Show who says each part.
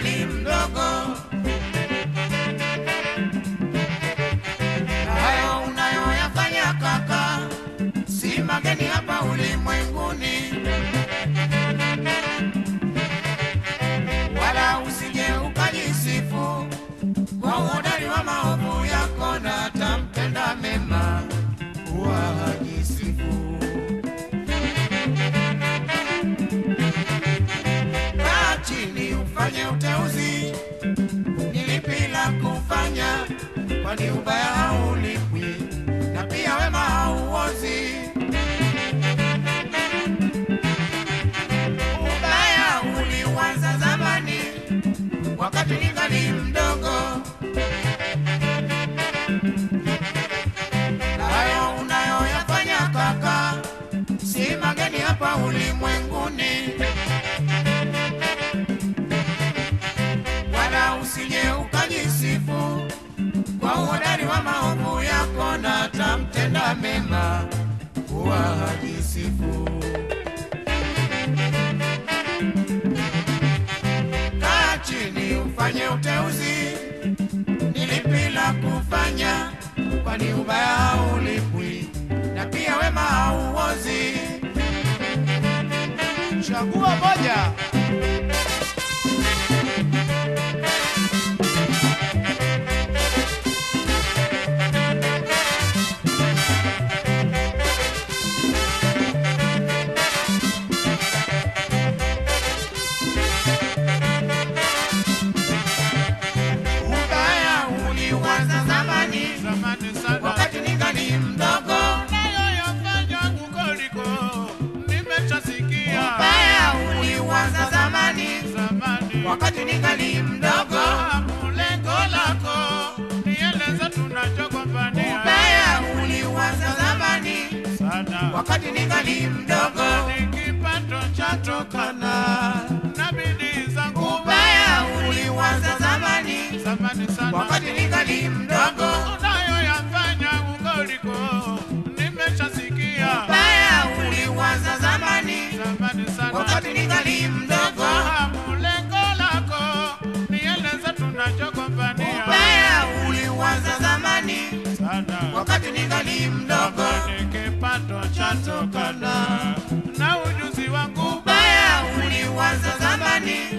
Speaker 1: ningali mdogo. Kwani ubaya haulipwi na pia wema hauozi. Ubaya uliwanza zamani, wakati mema huwa hajisifu. Kaa chini ufanye uteuzi, nilipila kufanya, kwani ubaya wakati ningali mdogo.
Speaker 2: Lengo lako nieleze tunachogombania
Speaker 1: Ubaya uliwaza zamani,
Speaker 2: sana
Speaker 1: wakati ningali mdogo.
Speaker 2: nikipato chatokana na bidii zangu
Speaker 1: Ubaya uliwaza zamani,
Speaker 2: zamani sana
Speaker 1: wakati ningali mdogo.
Speaker 2: Kipato chatokana na ujuzi wangu
Speaker 1: Ubaya uliwaza zamani,